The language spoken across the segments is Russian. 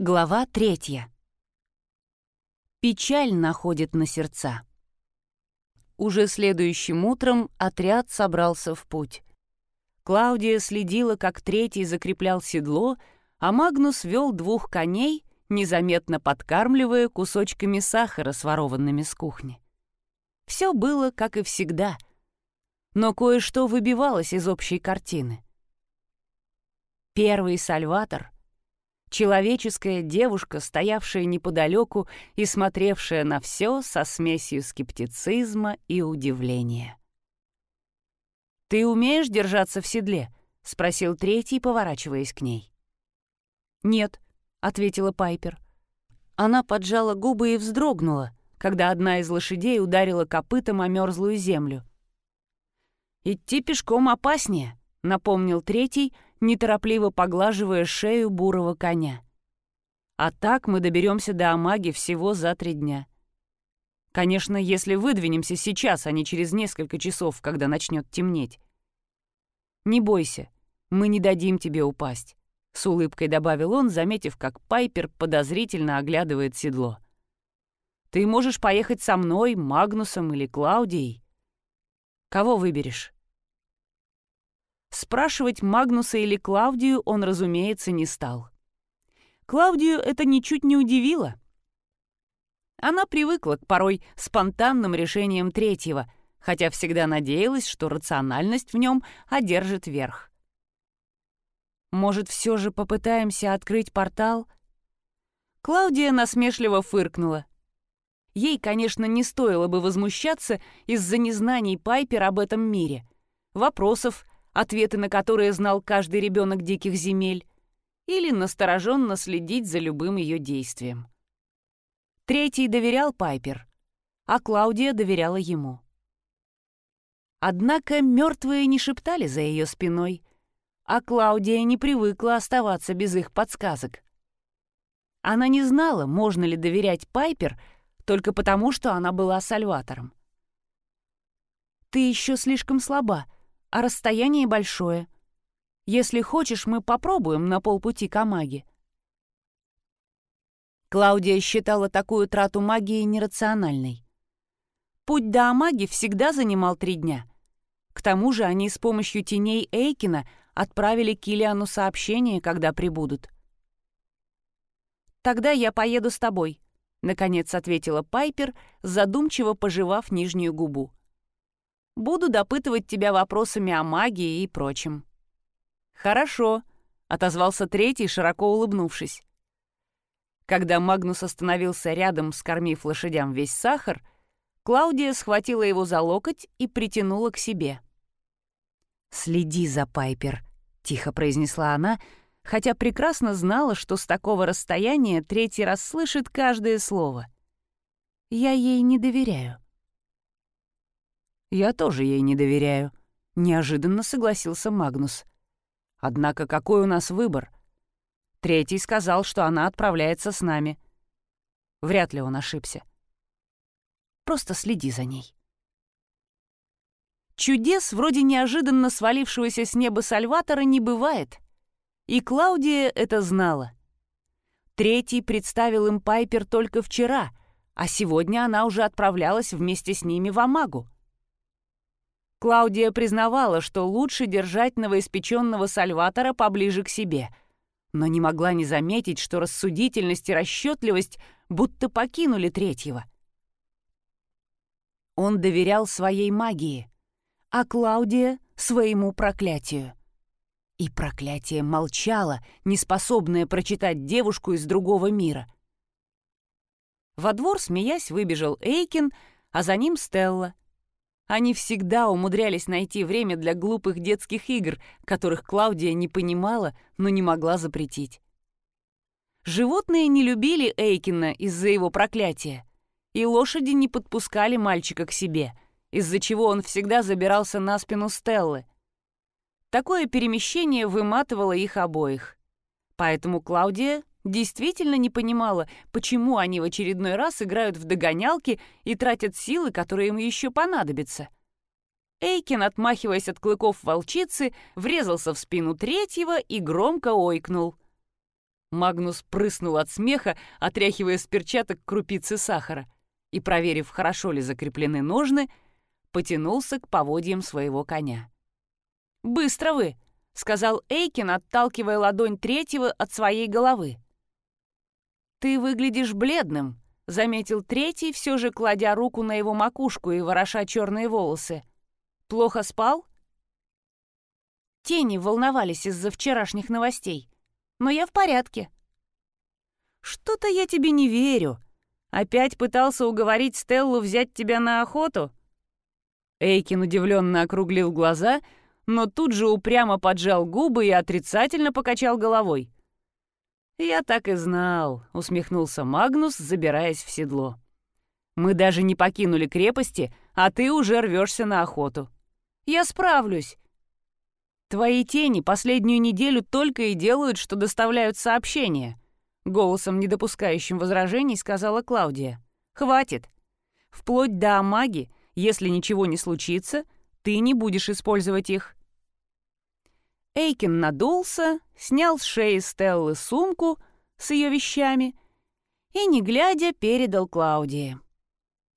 Глава третья. Печаль находит на сердца. Уже следующим утром отряд собрался в путь. Клаудия следила, как третий закреплял седло, а Магнус вел двух коней, незаметно подкармливая кусочками сахара, сворованными с кухни. Все было, как и всегда, но кое-что выбивалось из общей картины. Первый сальватор — человеческая девушка, стоявшая неподалеку и смотревшая на все со смесью скептицизма и удивления. «Ты умеешь держаться в седле?» — спросил третий, поворачиваясь к ней. «Нет», — ответила Пайпер. Она поджала губы и вздрогнула, когда одна из лошадей ударила копытом о мерзлую землю. «Идти пешком опаснее», — напомнил третий, неторопливо поглаживая шею бурого коня. «А так мы доберемся до Амаги всего за три дня. Конечно, если выдвинемся сейчас, а не через несколько часов, когда начнет темнеть. Не бойся, мы не дадим тебе упасть», — с улыбкой добавил он, заметив, как Пайпер подозрительно оглядывает седло. «Ты можешь поехать со мной, Магнусом или Клаудией. Кого выберешь?» Спрашивать Магнуса или Клаудию он, разумеется, не стал. Клаудию это ничуть не удивило. Она привыкла к порой спонтанным решениям третьего, хотя всегда надеялась, что рациональность в нем одержит верх. «Может, все же попытаемся открыть портал?» Клаудия насмешливо фыркнула. Ей, конечно, не стоило бы возмущаться из-за незнаний Пайпер об этом мире, вопросов, ответы на которые знал каждый ребенок диких земель, или настороженно следить за любым ее действием. Третий доверял Пайпер, а Клаудия доверяла ему. Однако мертвые не шептали за ее спиной, а Клаудия не привыкла оставаться без их подсказок. Она не знала, можно ли доверять Пайпер только потому, что она была сальватором. «Ты еще слишком слаба», а расстояние большое. Если хочешь, мы попробуем на полпути к Амаге». Клаудия считала такую трату магии нерациональной. Путь до Амаги всегда занимал три дня. К тому же они с помощью теней Эйкина отправили Килиану сообщение, когда прибудут. «Тогда я поеду с тобой», — наконец ответила Пайпер, задумчиво пожевав нижнюю губу. Буду допытывать тебя вопросами о магии и прочем». «Хорошо», — отозвался третий, широко улыбнувшись. Когда Магнус остановился рядом, скормив лошадям весь сахар, Клаудия схватила его за локоть и притянула к себе. «Следи за Пайпер», — тихо произнесла она, хотя прекрасно знала, что с такого расстояния третий раз слышит каждое слово. «Я ей не доверяю». «Я тоже ей не доверяю», — неожиданно согласился Магнус. «Однако какой у нас выбор? Третий сказал, что она отправляется с нами. Вряд ли он ошибся. Просто следи за ней». Чудес, вроде неожиданно свалившегося с неба Сальватора, не бывает. И Клаудия это знала. Третий представил им Пайпер только вчера, а сегодня она уже отправлялась вместе с ними в Амагу. Клаудия признавала, что лучше держать новоиспеченного Сальватора поближе к себе, но не могла не заметить, что рассудительность и расчетливость будто покинули третьего. Он доверял своей магии, а Клаудия — своему проклятию. И проклятие молчало, неспособное прочитать девушку из другого мира. Во двор, смеясь, выбежал Эйкин, а за ним Стелла. Они всегда умудрялись найти время для глупых детских игр, которых Клаудия не понимала, но не могла запретить. Животные не любили Эйкина из-за его проклятия, и лошади не подпускали мальчика к себе, из-за чего он всегда забирался на спину Стеллы. Такое перемещение выматывало их обоих. Поэтому Клаудия действительно не понимала, почему они в очередной раз играют в догонялки и тратят силы, которые им еще понадобятся. Эйкин, отмахиваясь от клыков волчицы, врезался в спину третьего и громко ойкнул. Магнус прыснул от смеха, отряхивая с перчаток крупицы сахара, и, проверив, хорошо ли закреплены ножны, потянулся к поводьям своего коня. «Быстро вы!» — сказал Эйкин, отталкивая ладонь третьего от своей головы. «Ты выглядишь бледным», — заметил третий, все же кладя руку на его макушку и вороша черные волосы. «Плохо спал?» Тени волновались из-за вчерашних новостей. Но я в порядке. Что-то я тебе не верю. Опять пытался уговорить Стеллу взять тебя на охоту? Эйкин удивленно округлил глаза, но тут же упрямо поджал губы и отрицательно покачал головой. «Я так и знал», — усмехнулся Магнус, забираясь в седло. «Мы даже не покинули крепости, а ты уже рвешься на охоту. Я справлюсь. Твои тени последнюю неделю только и делают, что доставляют сообщения. Голосом, не допускающим возражений, сказала Клаудия. Хватит. Вплоть до Амаги, если ничего не случится, ты не будешь использовать их. Эйкин надулся, снял с шеи Стеллы сумку с ее вещами и, не глядя, передал Клаудии.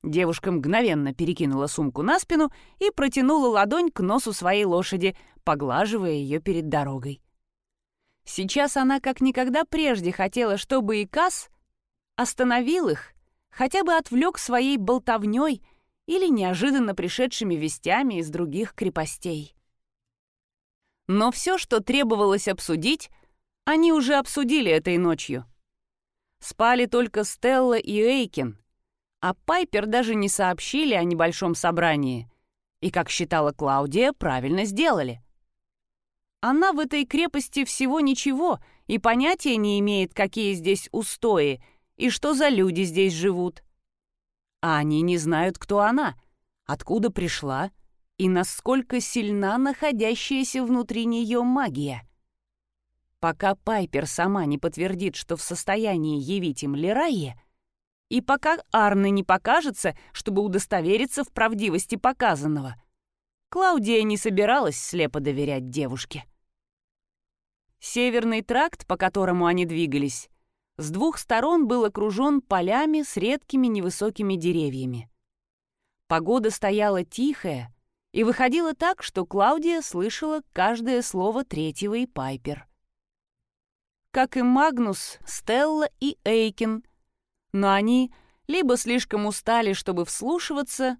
Девушка мгновенно перекинула сумку на спину и протянула ладонь к носу своей лошади, поглаживая ее перед дорогой. Сейчас она как никогда прежде хотела, чтобы Икас остановил их, хотя бы отвлек своей болтовней или неожиданно пришедшими вестями из других крепостей. Но все, что требовалось обсудить, они уже обсудили этой ночью. Спали только Стелла и Эйкин, а Пайпер даже не сообщили о небольшом собрании. И, как считала Клаудия, правильно сделали. Она в этой крепости всего ничего и понятия не имеет, какие здесь устои и что за люди здесь живут. А они не знают, кто она, откуда пришла и насколько сильна находящаяся внутри нее магия. Пока Пайпер сама не подтвердит, что в состоянии явить им Лерайе, и пока Арны не покажется, чтобы удостовериться в правдивости показанного. Клаудия не собиралась слепо доверять девушке. Северный тракт, по которому они двигались, с двух сторон был окружен полями с редкими невысокими деревьями. Погода стояла тихая и выходила так, что Клаудия слышала каждое слово третьего и Пайпер. Как и Магнус, Стелла и Эйкин — но они либо слишком устали, чтобы вслушиваться,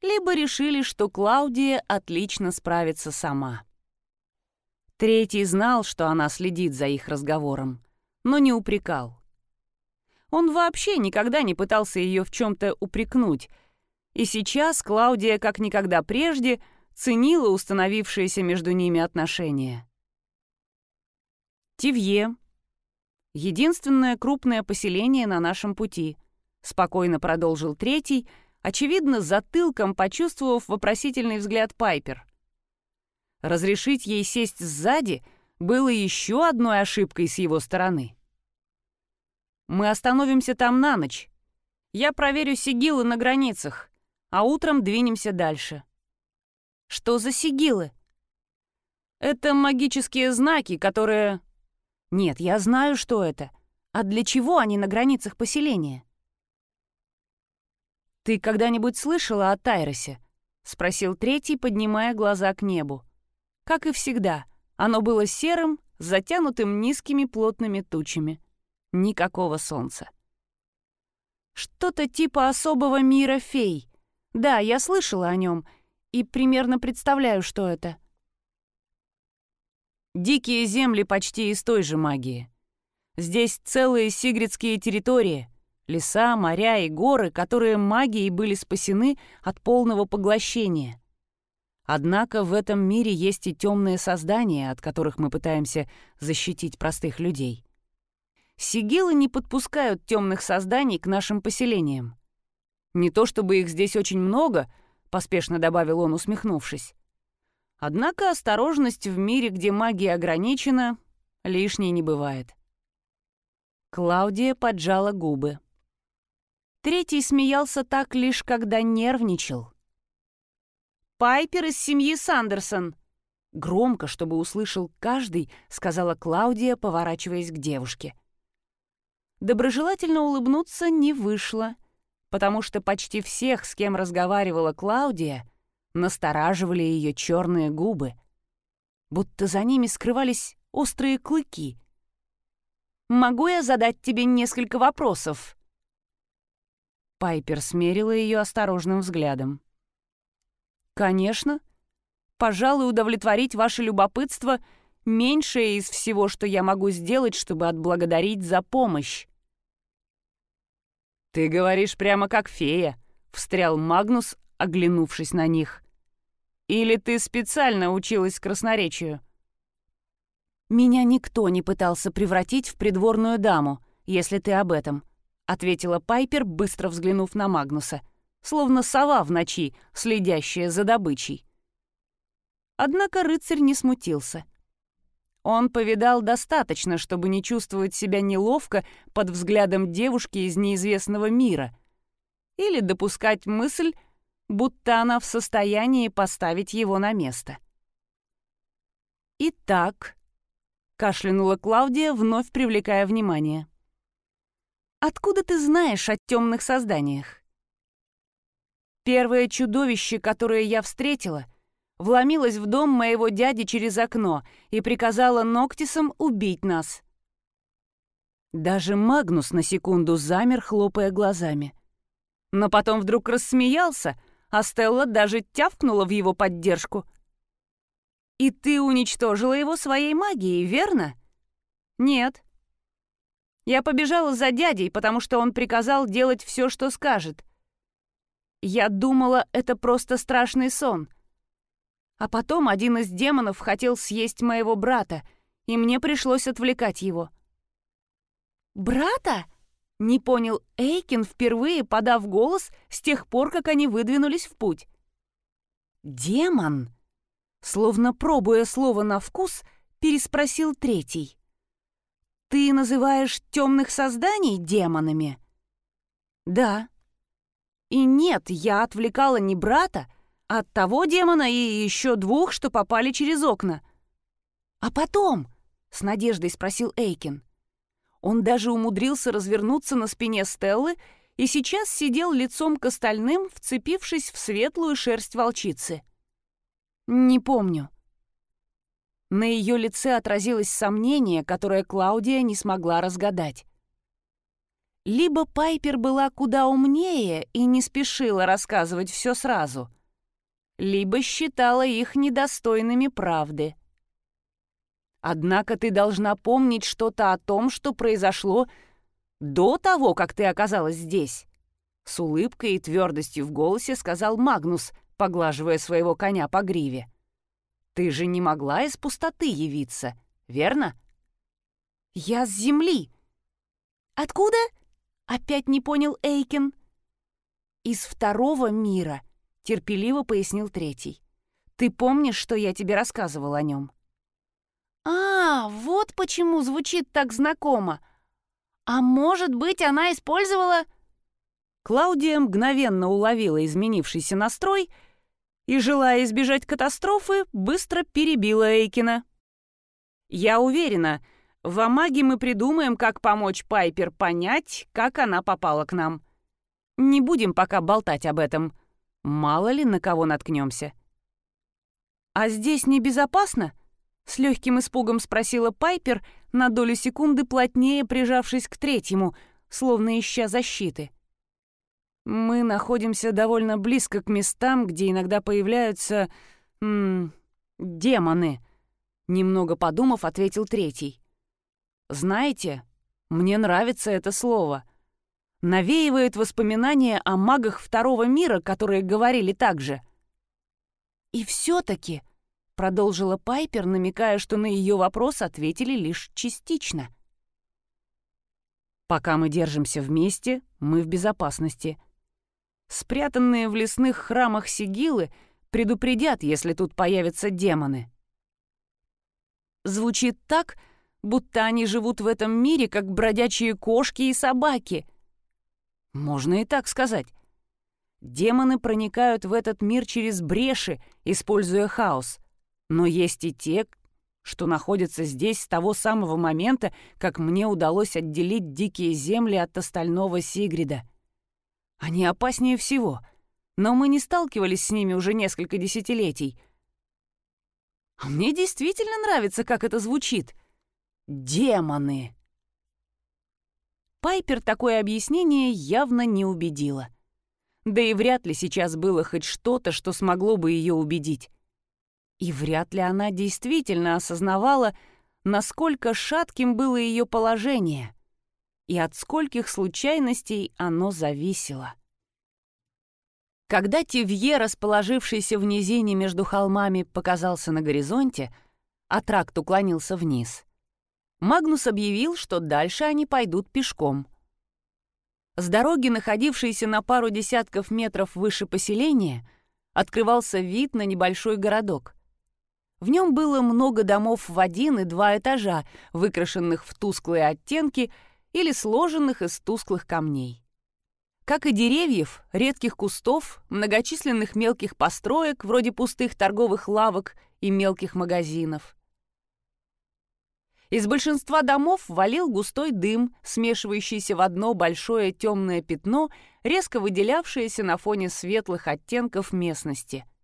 либо решили, что Клаудия отлично справится сама. Третий знал, что она следит за их разговором, но не упрекал. Он вообще никогда не пытался ее в чем-то упрекнуть, и сейчас Клаудия, как никогда прежде, ценила установившиеся между ними отношения. Тивье, Единственное крупное поселение на нашем пути», — спокойно продолжил третий, очевидно, затылком почувствовав вопросительный взгляд Пайпер. Разрешить ей сесть сзади было еще одной ошибкой с его стороны. «Мы остановимся там на ночь. Я проверю сигилы на границах, а утром двинемся дальше». «Что за сигилы?» «Это магические знаки, которые нет, я знаю, что это. А для чего они на границах поселения? «Ты когда-нибудь слышала о Тайросе?» — спросил третий, поднимая глаза к небу. Как и всегда, оно было серым, затянутым низкими плотными тучами. Никакого солнца. «Что-то типа особого мира фей. Да, я слышала о нем и примерно представляю, что это». Дикие земли почти из той же магии. Здесь целые сигридские территории, леса, моря и горы, которые магией были спасены от полного поглощения. Однако в этом мире есть и темные создания, от которых мы пытаемся защитить простых людей. Сигилы не подпускают темных созданий к нашим поселениям. Не то чтобы их здесь очень много, поспешно добавил он, усмехнувшись. Однако осторожность в мире, где магия ограничена, лишней не бывает. Клаудия поджала губы. Третий смеялся так лишь, когда нервничал. «Пайпер из семьи Сандерсон!» Громко, чтобы услышал каждый, сказала Клаудия, поворачиваясь к девушке. Доброжелательно улыбнуться не вышло, потому что почти всех, с кем разговаривала Клаудия, настораживали ее черные губы, будто за ними скрывались острые клыки. «Могу я задать тебе несколько вопросов?» Пайпер смерила ее осторожным взглядом. «Конечно. Пожалуй, удовлетворить ваше любопытство — меньшее из всего, что я могу сделать, чтобы отблагодарить за помощь». «Ты говоришь прямо как фея», — встрял Магнус, оглянувшись на них. «Или ты специально училась красноречию?» «Меня никто не пытался превратить в придворную даму, если ты об этом», ответила Пайпер, быстро взглянув на Магнуса, словно сова в ночи, следящая за добычей. Однако рыцарь не смутился. Он повидал достаточно, чтобы не чувствовать себя неловко под взглядом девушки из неизвестного мира или допускать мысль, будто она в состоянии поставить его на место. «Итак», — кашлянула Клаудия, вновь привлекая внимание, — Откуда ты знаешь о темных созданиях? Первое чудовище, которое я встретила, вломилось в дом моего дяди через окно и приказало Ноктисам убить нас. Даже Магнус на секунду замер, хлопая глазами. Но потом вдруг рассмеялся, а Стелла даже тявкнула в его поддержку. «И ты уничтожила его своей магией, верно?» «Нет», я побежала за дядей, потому что он приказал делать все, что скажет. Я думала, это просто страшный сон. А потом один из демонов хотел съесть моего брата, и мне пришлось отвлекать его. «Брата?» — не понял Эйкин, впервые подав голос с тех пор, как они выдвинулись в путь. «Демон?» Словно пробуя слово на вкус, переспросил третий. Ты называешь темных созданий демонами? Да. И нет, я отвлекала не брата, от того демона и еще двух, что попали через окна. А потом, с надеждой спросил Эйкин. Он даже умудрился развернуться на спине Стеллы и сейчас сидел лицом к остальным, вцепившись в светлую шерсть волчицы. «Не помню», на ее лице отразилось сомнение, которое Клаудия не смогла разгадать. Либо Пайпер была куда умнее и не спешила рассказывать все сразу, либо считала их недостойными правды. Однако ты должна помнить что-то о том, что произошло до того, как ты оказалась здесь. С улыбкой и твердостью в голосе сказал Магнус, поглаживая своего коня по гриве. Ты же не могла из пустоты явиться, верно? Я с земли. Откуда? Опять не понял Эйкен. Из второго мира, терпеливо пояснил третий. Ты помнишь, что я тебе рассказывал о нем? А, вот почему звучит так знакомо. А может быть, она использовала... Клаудия мгновенно уловила изменившийся настрой — и, желая избежать катастрофы, быстро перебила Эйкина. «Я уверена, в Амаге мы придумаем, как помочь Пайпер понять, как она попала к нам. Не будем пока болтать об этом. Мало ли на кого наткнемся. «А здесь небезопасно?» — с легким испугом спросила Пайпер, на долю секунды плотнее прижавшись к третьему, словно ища защиты. Мы находимся довольно близко к местам, где иногда появляются... М демоны. Немного подумав, ответил третий. Знаете, мне нравится это слово. Навеивает воспоминания о магах второго мира, которые говорили так же. И все-таки, продолжила Пайпер, намекая, что на ее вопрос ответили лишь частично. Пока мы держимся вместе, мы в безопасности — Спрятанные в лесных храмах сигилы предупредят, если тут появятся демоны. Звучит так, будто они живут в этом мире, как бродячие кошки и собаки. Можно и так сказать. Демоны проникают в этот мир через бреши, используя хаос. Но есть и те, что находятся здесь с того самого момента, как мне удалось отделить дикие земли от остального Сигрида. Они опаснее всего, но мы не сталкивались с ними уже несколько десятилетий. А мне действительно нравится, как это звучит. Демоны! Пайпер такое объяснение явно не убедило. Да и вряд ли сейчас было хоть что-то, что смогло бы ее убедить. И вряд ли она действительно осознавала, насколько шатким было ее положение и от скольких случайностей оно зависело. Когда Тивье, расположившийся в низине между холмами, показался на горизонте, а тракт уклонился вниз, Магнус объявил, что дальше они пойдут пешком. С дороги, находившейся на пару десятков метров выше поселения, открывался вид на небольшой городок. В нем было много домов в один и два этажа, выкрашенных в тусклые оттенки или сложенных из тусклых камней. Как и деревьев, редких кустов, многочисленных мелких построек, вроде пустых торговых лавок и мелких магазинов. Из большинства домов валил густой дым, смешивающийся в одно большое темное пятно, резко выделявшееся на фоне светлых оттенков местности —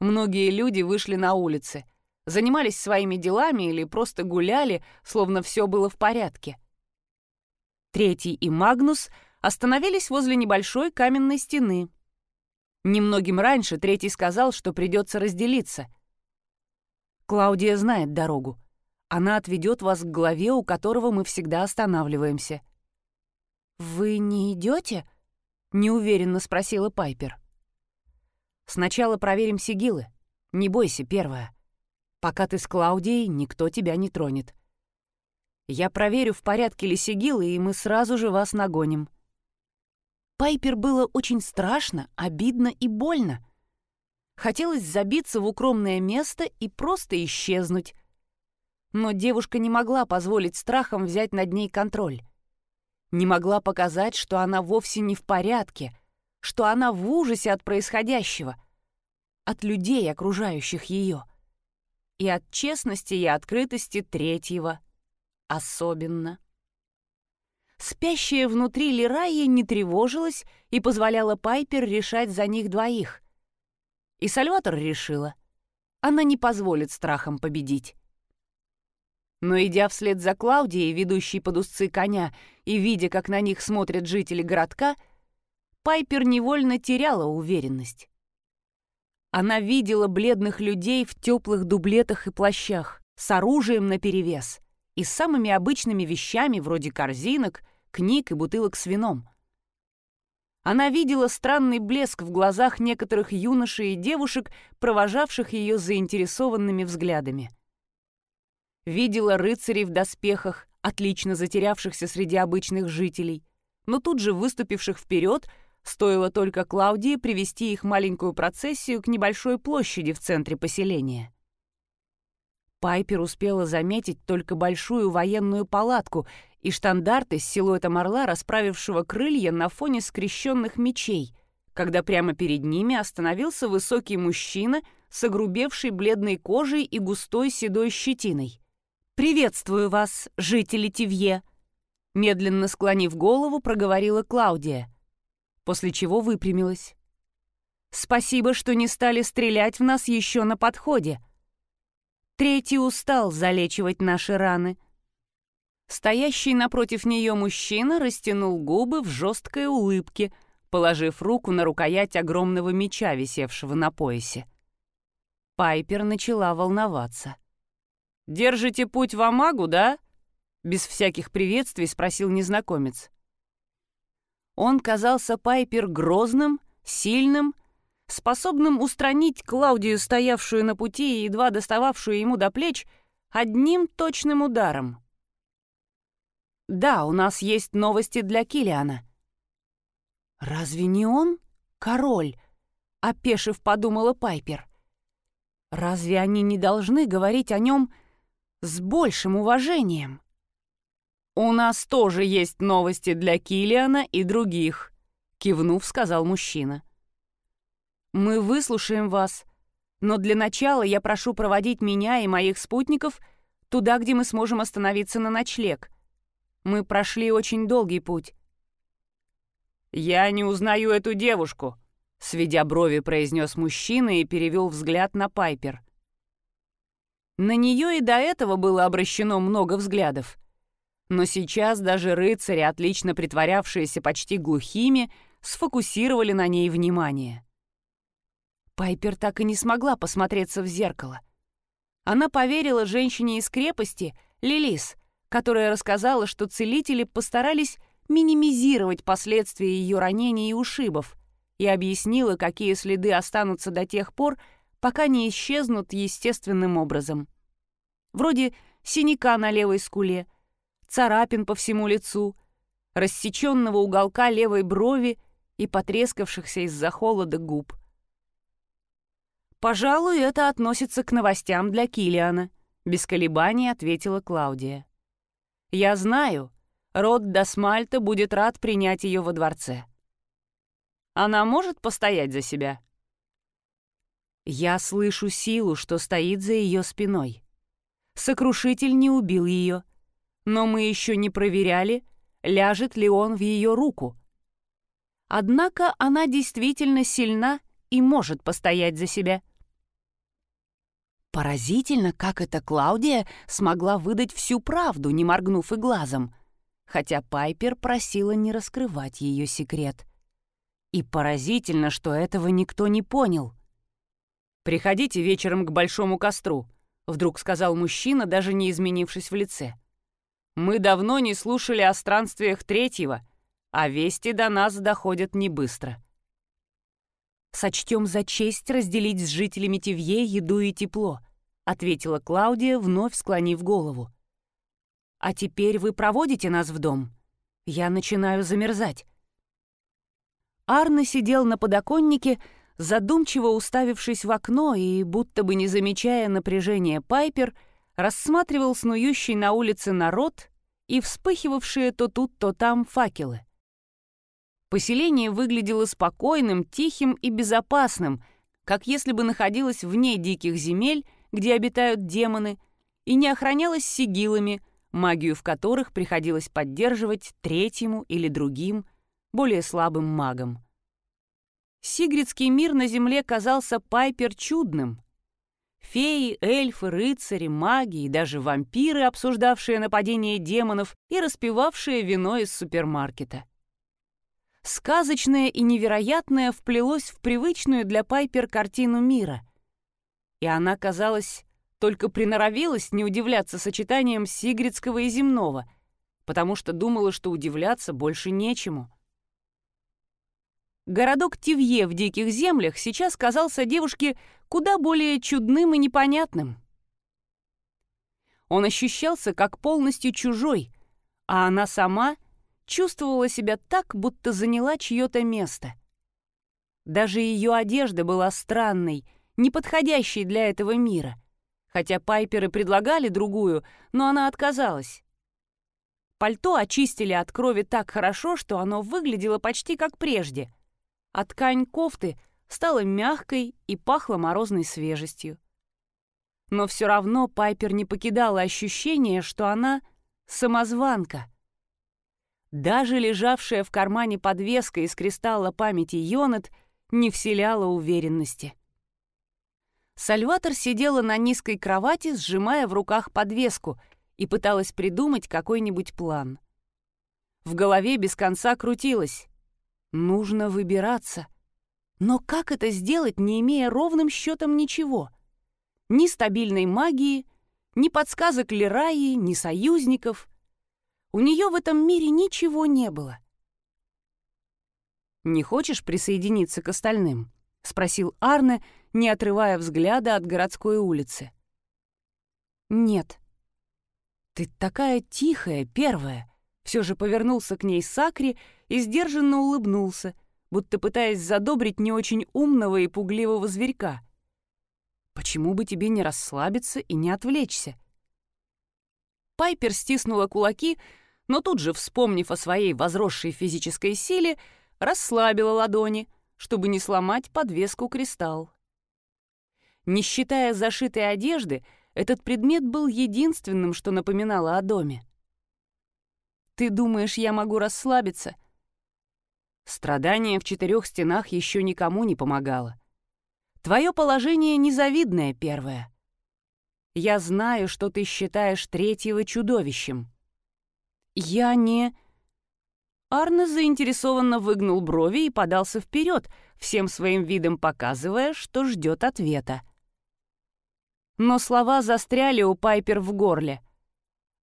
Многие люди вышли на улицы, занимались своими делами или просто гуляли, словно все было в порядке. Третий и Магнус остановились возле небольшой каменной стены. Немногим раньше третий сказал, что придется разделиться. Клаудия знает дорогу. Она отведет вас к главе, у которого мы всегда останавливаемся. «Вы не идете?» — неуверенно спросила Пайпер. Сначала проверим сигилы. Не бойся, первая. Пока ты с Клаудией, никто тебя не тронет. Я проверю, в порядке ли сигилы, и мы сразу же вас нагоним». Пайпер было очень страшно, обидно и больно. Хотелось забиться в укромное место и просто исчезнуть. Но девушка не могла позволить страхам взять над ней контроль. Не могла показать, что она вовсе не в порядке — что она в ужасе от происходящего, от людей, окружающих ее, и от честности и открытости третьего особенно. Спящая внутри Лирайя не тревожилась и позволяла Пайпер решать за них двоих. И Сальватор решила. Она не позволит страхам победить. Но идя вслед за Клаудией, ведущей под узцы коня, и видя, как на них смотрят жители городка, — Пайпер невольно теряла уверенность. Она видела бледных людей в теплых дублетах и плащах, с оружием наперевес и с самыми обычными вещами вроде корзинок, книг и бутылок с вином. Она видела странный блеск в глазах некоторых юношей и девушек, провожавших ее заинтересованными взглядами. Видела рыцарей в доспехах, отлично затерявшихся среди обычных жителей, но тут же выступивших вперед — Стоило только Клаудии привести их маленькую процессию к небольшой площади в центре поселения. Пайпер успела заметить только большую военную палатку и штандарты с силуэтом орла, расправившего крылья на фоне скрещенных мечей, когда прямо перед ними остановился высокий мужчина с огрубевшей бледной кожей и густой седой щетиной. «Приветствую вас, жители Тивье!» Медленно склонив голову, проговорила Клаудия после чего выпрямилась. «Спасибо, что не стали стрелять в нас еще на подходе. Третий устал залечивать наши раны». Стоящий напротив нее мужчина растянул губы в жесткой улыбке, положив руку на рукоять огромного меча, висевшего на поясе. Пайпер начала волноваться. «Держите путь в Амагу, да?» Без всяких приветствий спросил незнакомец. Он казался Пайпер грозным, сильным, способным устранить Клаудию, стоявшую на пути и едва достававшую ему до плеч, одним точным ударом. «Да, у нас есть новости для Килиана». «Разве не он король?» — опешив, подумала Пайпер. «Разве они не должны говорить о нем с большим уважением?» «У нас тоже есть новости для Килиана и других», — кивнув, сказал мужчина. «Мы выслушаем вас, Но для начала я прошу проводить меня и моих спутников туда, где мы сможем остановиться на ночлег. Мы прошли очень долгий путь». «Я не узнаю эту девушку», — сведя брови, произнес мужчина и перевел взгляд на Пайпер. На нее и до этого было обращено много взглядов. Но сейчас даже рыцари, отлично притворявшиеся почти глухими, сфокусировали на ней внимание. Пайпер так и не смогла посмотреться в зеркало. Она поверила женщине из крепости, Лилис, которая рассказала, что целители постарались минимизировать последствия ее ранений и ушибов, и объяснила, какие следы останутся до тех пор, пока не исчезнут естественным образом. Вроде синяка на левой скуле, царапин по всему лицу, рассеченного уголка левой брови и потрескавшихся из-за холода губ. «Пожалуй, это относится к новостям для Килиана», — без колебаний ответила Клаудия. «Я знаю, род Дасмальта будет рад принять ее во дворце. Она может постоять за себя?» Я слышу силу, что стоит за ее спиной. Сокрушитель не убил ее, но мы еще не проверяли, ляжет ли он в ее руку. Однако она действительно сильна и может постоять за себя. Поразительно, как эта Клаудия смогла выдать всю правду, не моргнув и глазом, хотя Пайпер просила не раскрывать ее секрет. И поразительно, что этого никто не понял — «Приходите вечером к большому костру», — вдруг сказал мужчина, даже не изменившись в лице. «Мы давно не слушали о странствиях третьего, а вести до нас доходят не быстро». «Сочтем за честь разделить с жителями Тивье еду и тепло», — ответила Клаудия, вновь склонив голову. «А теперь вы проводите нас в дом? Я начинаю замерзать». Арне сидел на подоконнике, задумчиво уставившись в окно и, будто бы не замечая напряжения Пайпер, рассматривал снующий на улице народ и вспыхивавшие то тут, то там факелы. Поселение выглядело спокойным, тихим и безопасным, как если бы находилось вне диких земель, где обитают демоны, и не охранялось сигилами, магию в которых приходилось поддерживать третьему или другим, более слабым магам. Сигридский мир на земле казался Пайпер чудным. Феи, эльфы, рыцари, маги и даже вампиры, обсуждавшие нападение демонов и распивавшие вино из супермаркета. Сказочное и невероятное вплелось в привычную для Пайпер картину мира. И она, казалось, только приноровилась не удивляться сочетанием сигридского и земного, потому что думала, что удивляться больше нечему. Городок Тивье в диких землях сейчас казался девушке куда более чудным и непонятным. Он ощущался как полностью чужой, а она сама чувствовала себя так, будто заняла чье-то место. Даже ее одежда была странной, неподходящей для этого мира, хотя пайперы предлагали другую, но она отказалась. Пальто очистили от крови так хорошо, что оно выглядело почти как прежде — а ткань кофты стала мягкой и пахла морозной свежестью. Но все равно Пайпер не покидала ощущение, что она самозванка. Даже лежавшая в кармане подвеска из кристалла памяти Йонет не вселяла уверенности. Сальватор сидела на низкой кровати, сжимая в руках подвеску, и пыталась придумать какой-нибудь план. В голове без конца крутилось. Нужно выбираться. Но как это сделать, не имея ровным счетом ничего? Ни стабильной магии, ни подсказок Лираи, ни союзников. У нее в этом мире ничего не было. «Не хочешь присоединиться к остальным?» — спросил Арне, не отрывая взгляда от городской улицы. «Нет». «Ты такая тихая, первая», все же повернулся к ней Сакри и сдержанно улыбнулся, будто пытаясь задобрить не очень умного и пугливого зверька. «Почему бы тебе не расслабиться и не отвлечься?» Пайпер стиснула кулаки, но тут же, вспомнив о своей возросшей физической силе, расслабила ладони, чтобы не сломать подвеску кристалл. Не считая зашитой одежды, этот предмет был единственным, что напоминало о доме. «Ты думаешь, я могу расслабиться?» Страдание в четырех стенах еще никому не помогало. Твое положение незавидное, первое. Я знаю, что ты считаешь третьего чудовищем. Я не... Арне заинтересованно выгнул брови и подался вперед, всем своим видом показывая, что ждет ответа. Но слова застряли у Пайпер в горле.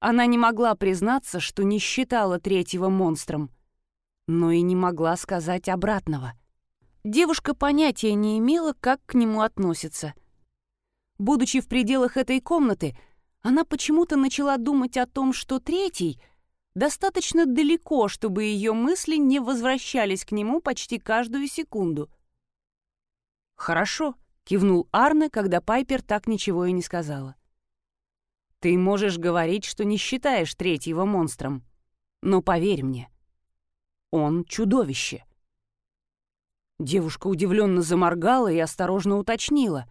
Она не могла признаться, что не считала третьего монстром, но и не могла сказать обратного. Девушка понятия не имела, как к нему относится. Будучи в пределах этой комнаты, она почему-то начала думать о том, что третий достаточно далеко, чтобы ее мысли не возвращались к нему почти каждую секунду. «Хорошо», — кивнул Арне, когда Пайпер так ничего и не сказала. «Ты можешь говорить, что не считаешь третьего монстром, но поверь мне, он чудовище». Девушка удивленно заморгала и осторожно уточнила.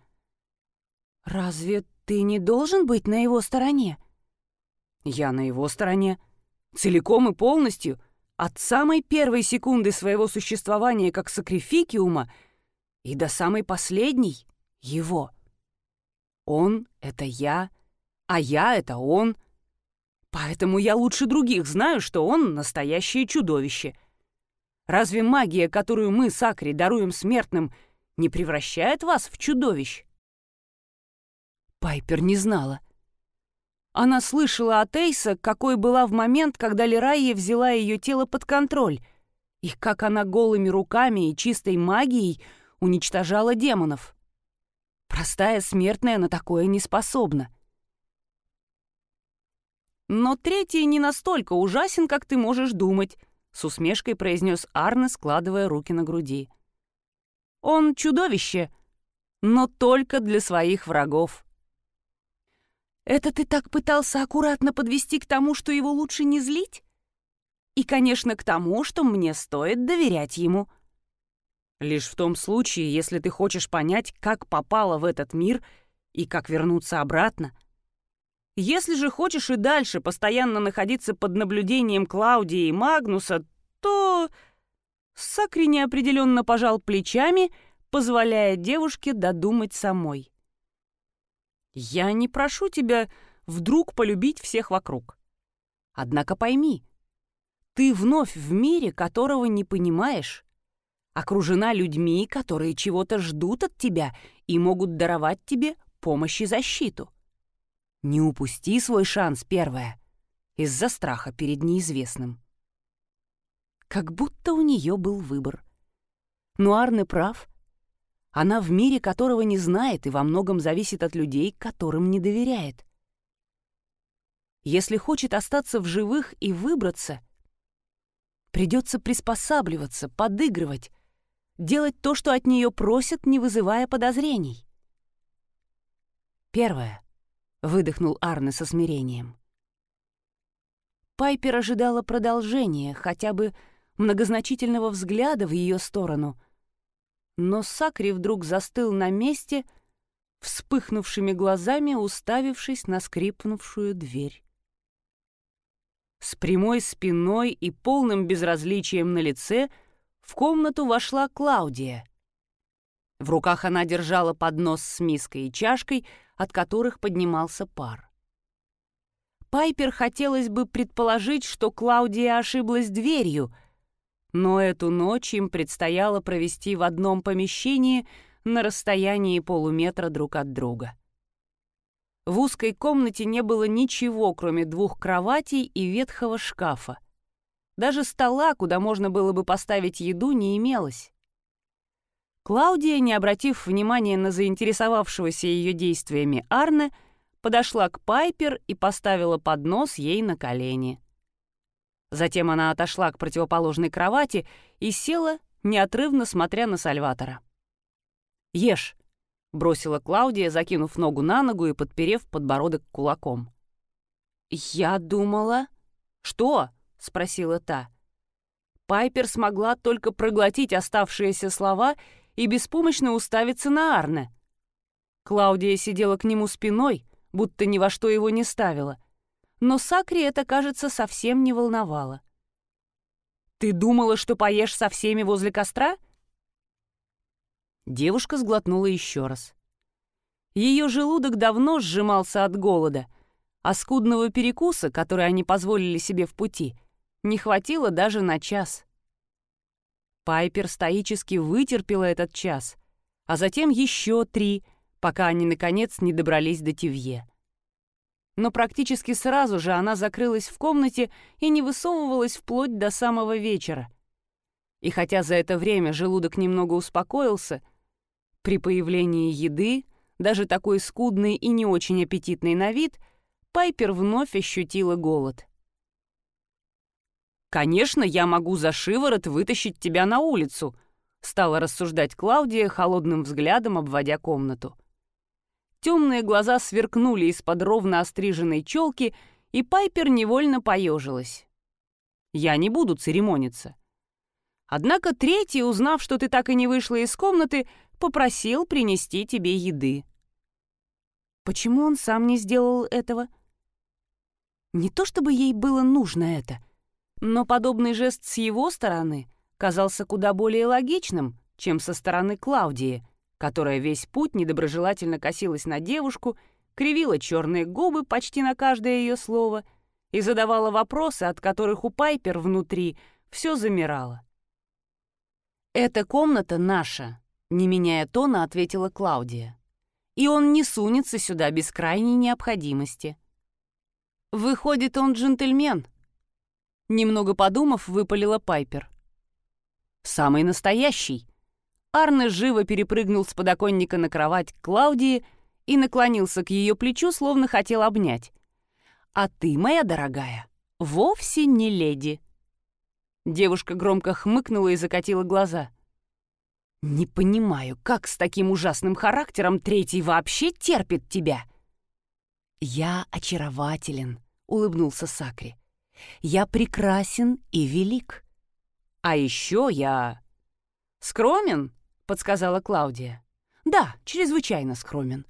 «Разве ты не должен быть на его стороне?» «Я на его стороне. Целиком и полностью. От самой первой секунды своего существования как сакрификиума и до самой последней — его. Он — это я, а я — это он. Поэтому я лучше других знаю, что он — настоящее чудовище — Разве магия, которую мы с Акри даруем смертным, не превращает вас в чудовищ?» Пайпер не знала. Она слышала от Эйса, какой была в момент, когда Лерайя взяла ее тело под контроль, и как она голыми руками и чистой магией уничтожала демонов. Простая смертная на такое не способна. Но третий не настолько ужасен, как ты можешь думать, с усмешкой произнес Арне, складывая руки на груди. «Он чудовище, но только для своих врагов». «Это ты так пытался аккуратно подвести к тому, что его лучше не злить?» «И, конечно, к тому, что мне стоит доверять ему». «Лишь в том случае, если ты хочешь понять, как попала в этот мир и как вернуться обратно», если же хочешь и дальше постоянно находиться под наблюдением Клаудии и Магнуса, то...» Сакри неопределенно пожал плечами, позволяя девушке додумать самой. «Я не прошу тебя вдруг полюбить всех вокруг. Однако пойми, ты вновь в мире, которого не понимаешь, окружена людьми, которые чего-то ждут от тебя и могут даровать тебе помощь и защиту. Не упусти свой шанс, первое, из-за страха перед неизвестным. Как будто у нее был выбор. Но Арне прав. Она в мире, которого не знает и во многом зависит от людей, которым не доверяет. Если хочет остаться в живых и выбраться, придется приспосабливаться, подыгрывать, делать то, что от нее просят, не вызывая подозрений. Первое. — выдохнул Арне со смирением. Пайпер ожидала продолжения, хотя бы многозначительного взгляда в ее сторону. Но Сакри вдруг застыл на месте, вспыхнувшими глазами уставившись на скрипнувшую дверь. С прямой спиной и полным безразличием на лице в комнату вошла Клаудия. В руках она держала поднос с миской и чашкой, от которых поднимался пар. Пайпер хотелось бы предположить, что Клаудия ошиблась дверью, но эту ночь им предстояло провести в одном помещении на расстоянии полуметра друг от друга. В узкой комнате не было ничего, кроме двух кроватей и ветхого шкафа. Даже стола, куда можно было бы поставить еду, не имелось. Клаудия, не обратив внимания на заинтересовавшегося ее действиями Арне, подошла к Пайпер и поставила поднос ей на колени. Затем она отошла к противоположной кровати и села, неотрывно смотря на Сальватора. «Ешь», — бросила Клаудия, закинув ногу на ногу и подперев подбородок кулаком. «Я думала...» «Что?» — спросила та. Пайпер смогла только проглотить оставшиеся слова и беспомощно уставиться на Арне. Клаудия сидела к нему спиной, будто ни во что его не ставила. Но Сакри это, кажется, совсем не волновало. «Ты думала, что поешь со всеми возле костра?» Девушка сглотнула еще раз. Ее желудок давно сжимался от голода, а скудного перекуса, который они позволили себе в пути, не хватило даже на час. Пайпер стоически вытерпела этот час, а затем еще три, пока они, наконец, не добрались до Тивье. Но практически сразу же она закрылась в комнате и не высовывалась вплоть до самого вечера. И хотя за это время желудок немного успокоился, при появлении еды, даже такой скудный и не очень аппетитный на вид, Пайпер вновь ощутила голод. «Конечно, я могу за шиворот вытащить тебя на улицу», стала рассуждать Клаудия, холодным взглядом обводя комнату. Темные глаза сверкнули из-под ровно остриженной челки, и Пайпер невольно поежилась. «Я не буду церемониться». Однако третий, узнав, что ты так и не вышла из комнаты, попросил принести тебе еды. Почему он сам не сделал этого? Не то чтобы ей было нужно это, но подобный жест с его стороны казался куда более логичным, чем со стороны Клаудии, которая весь путь недоброжелательно косилась на девушку, кривила черные губы почти на каждое ее слово и задавала вопросы, от которых у Пайпер внутри все замирало. «Эта комната наша», — не меняя тона, ответила Клаудия. «И он не сунется сюда без крайней необходимости». «Выходит, он джентльмен», Немного подумав, выпалила Пайпер. «Самый настоящий!» Арне живо перепрыгнул с подоконника на кровать Клаудии и наклонился к ее плечу, словно хотел обнять. «А ты, моя дорогая, вовсе не леди!» Девушка громко хмыкнула и закатила глаза. «Не понимаю, как с таким ужасным характером третий вообще терпит тебя?» «Я очарователен», — улыбнулся Сакри. Я прекрасен и велик. А еще я... Скромен, подсказала Клаудия. Да, чрезвычайно скромен.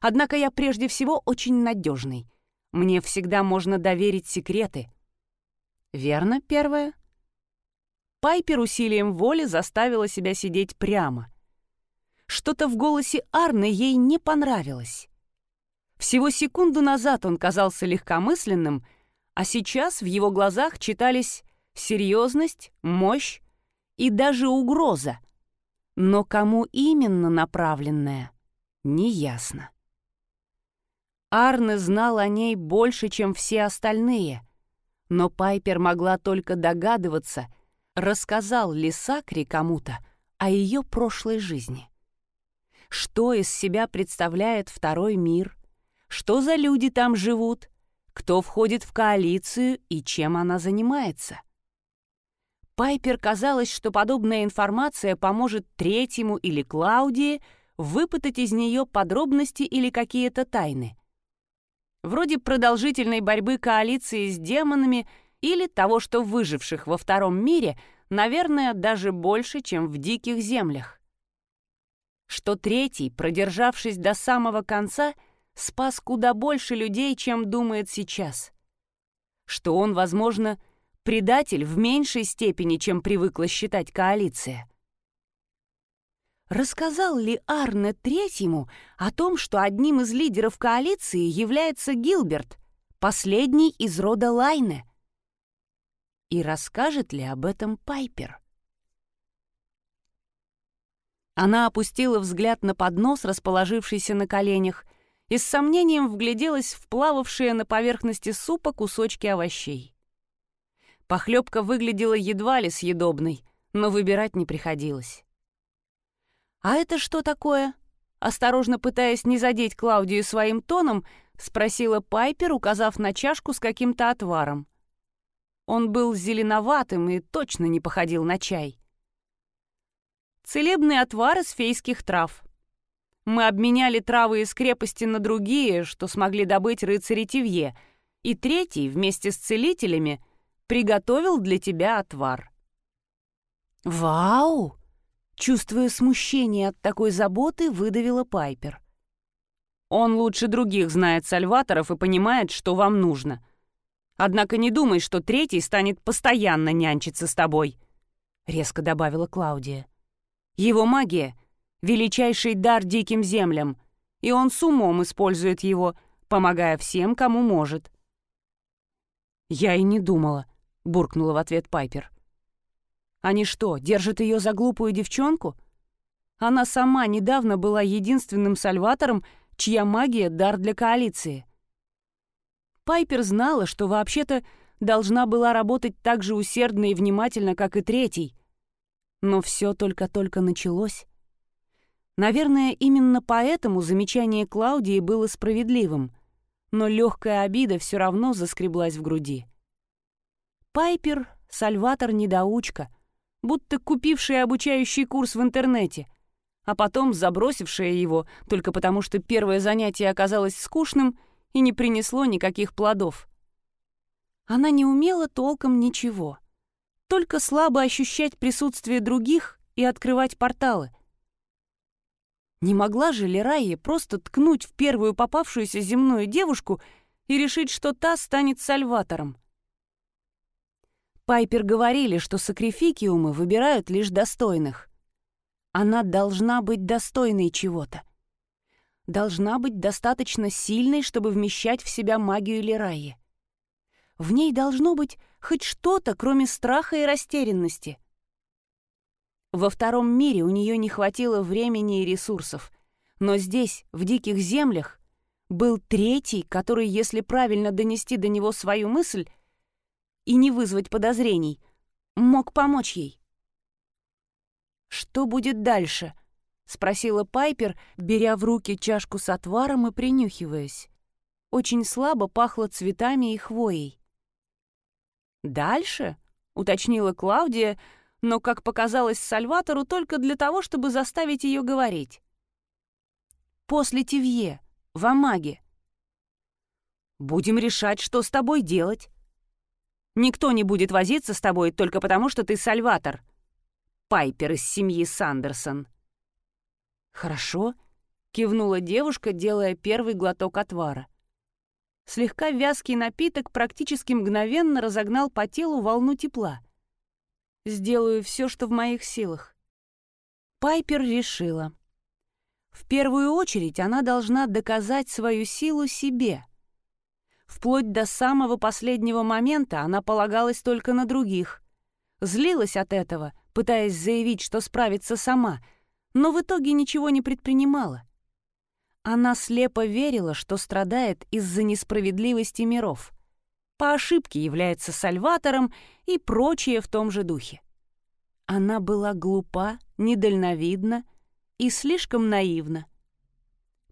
Однако я прежде всего очень надежный. Мне всегда можно доверить секреты. Верно, первое? Пайпер усилием воли заставила себя сидеть прямо. Что-то в голосе Арны ей не понравилось. Всего секунду назад он казался легкомысленным а сейчас в его глазах читались серьезность, мощь и даже угроза. Но кому именно направленная, неясно. Арне знал о ней больше, чем все остальные, но Пайпер могла только догадываться, рассказал ли Сакри кому-то о ее прошлой жизни. Что из себя представляет второй мир, что за люди там живут — кто входит в коалицию и чем она занимается. Пайпер казалось, что подобная информация поможет третьему или Клаудии выпытать из нее подробности или какие-то тайны. Вроде продолжительной борьбы коалиции с демонами или того, что выживших во втором мире, наверное, даже больше, чем в диких землях. Что третий, продержавшись до самого конца, — спас куда больше людей, чем думает сейчас. Что он, возможно, предатель в меньшей степени, чем привыкла считать коалиция. Рассказал ли Арне Третьему о том, что одним из лидеров коалиции является Гилберт, последний из рода Лайне? И расскажет ли об этом Пайпер? Она опустила взгляд на поднос, расположившийся на коленях, и с сомнением вгляделась в плававшие на поверхности супа кусочки овощей. Похлебка выглядела едва ли съедобной, но выбирать не приходилось. «А это что такое?» Осторожно пытаясь не задеть Клаудию своим тоном, спросила Пайпер, указав на чашку с каким-то отваром. Он был зеленоватым и точно не походил на чай. Целебный отвар из фейских трав. Мы обменяли травы из крепости на другие, что смогли добыть рыцари Тивье, и третий, вместе с целителями, приготовил для тебя отвар». «Вау!» Чувствуя смущение от такой заботы, выдавила Пайпер. Он лучше других знает Сальваторов и понимает, что вам нужно. Однако не думай, что третий станет постоянно нянчиться с тобой», — резко добавила Клаудия. «Его магия — величайший дар диким землям, и он с умом использует его, помогая всем, кому может». «Я и не думала», — буркнула в ответ Пайпер. «Они что, держат ее за глупую девчонку?» Она сама недавно была единственным сальватором, чья магия — дар для коалиции. Пайпер знала, что вообще-то должна была работать так же усердно и внимательно, как и третий. Но все только-только началось. Наверное, именно поэтому замечание Клаудии было справедливым, но легкая обида все равно заскреблась в груди. Пайпер — сальватор-недоучка, будто купивший обучающий курс в интернете, а потом забросившая его только потому, что первое занятие оказалось скучным и не принесло никаких плодов. Она не умела толком ничего, только слабо ощущать присутствие других и открывать порталы. Не могла же Лерайе просто ткнуть в первую попавшуюся земную девушку и решить, что та станет сальватором. Пайпер говорили, что сакрификиумы выбирают лишь достойных. Она должна быть достойной чего-то. Должна быть достаточно сильной, чтобы вмещать в себя магию Лираи. В ней должно быть хоть что-то, кроме страха и растерянности. Во втором мире у нее не хватило времени и ресурсов, но здесь, в диких землях, был третий, который, если правильно донести до него свою мысль и не вызвать подозрений, мог помочь ей. «Что будет дальше?» — спросила Пайпер, беря в руки чашку с отваром и принюхиваясь. Очень слабо пахло цветами и хвоей. «Дальше?» — уточнила Клаудия, но, как показалось Сальватору, только для того, чтобы заставить ее говорить. «После Тивье, в Амаге. Будем решать, что с тобой делать. Никто не будет возиться с тобой только потому, что ты Сальватор», Пайпер из семьи Сандерсон». «Хорошо», — кивнула девушка, делая первый глоток отвара. Слегка вязкий напиток практически мгновенно разогнал по телу волну тепла. «Сделаю все, что в моих силах». Пайпер решила. В первую очередь она должна доказать свою силу себе. Вплоть до самого последнего момента она полагалась только на других. Злилась от этого — пытаясь заявить, что справится сама, но в итоге ничего не предпринимала. Она слепо верила, что страдает из-за несправедливости миров. По ошибке является сальватором и прочее в том же духе. Она была глупа, недальновидна и слишком наивна.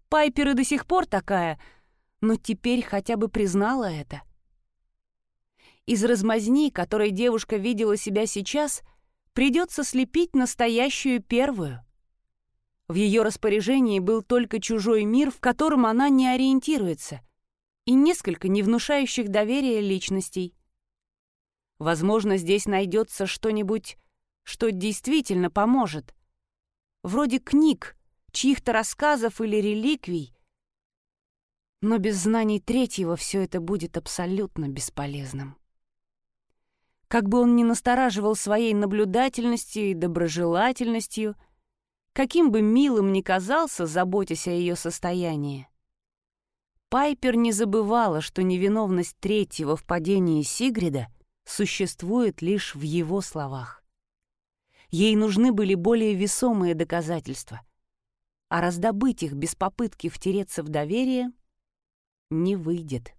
Пайпер и до сих пор такая, но теперь хотя бы признала это. Из размазни, которой девушка видела себя сейчас, придется слепить настоящую первую. В ее распоряжении был только чужой мир, в котором она не ориентируется, и несколько не внушающих доверия личностей. Возможно, здесь найдется что-нибудь, что действительно поможет. Вроде книг, чьих-то рассказов или реликвий. Но без знаний третьего все это будет абсолютно бесполезным. Как бы он ни настораживал своей наблюдательностью и доброжелательностью, каким бы милым ни казался, заботясь о ее состоянии. Пайпер не забывала, что невиновность третьего в падении Сигрида существует лишь в его словах. Ей нужны были более весомые доказательства, а раздобыть их без попытки втереться в доверие не выйдет.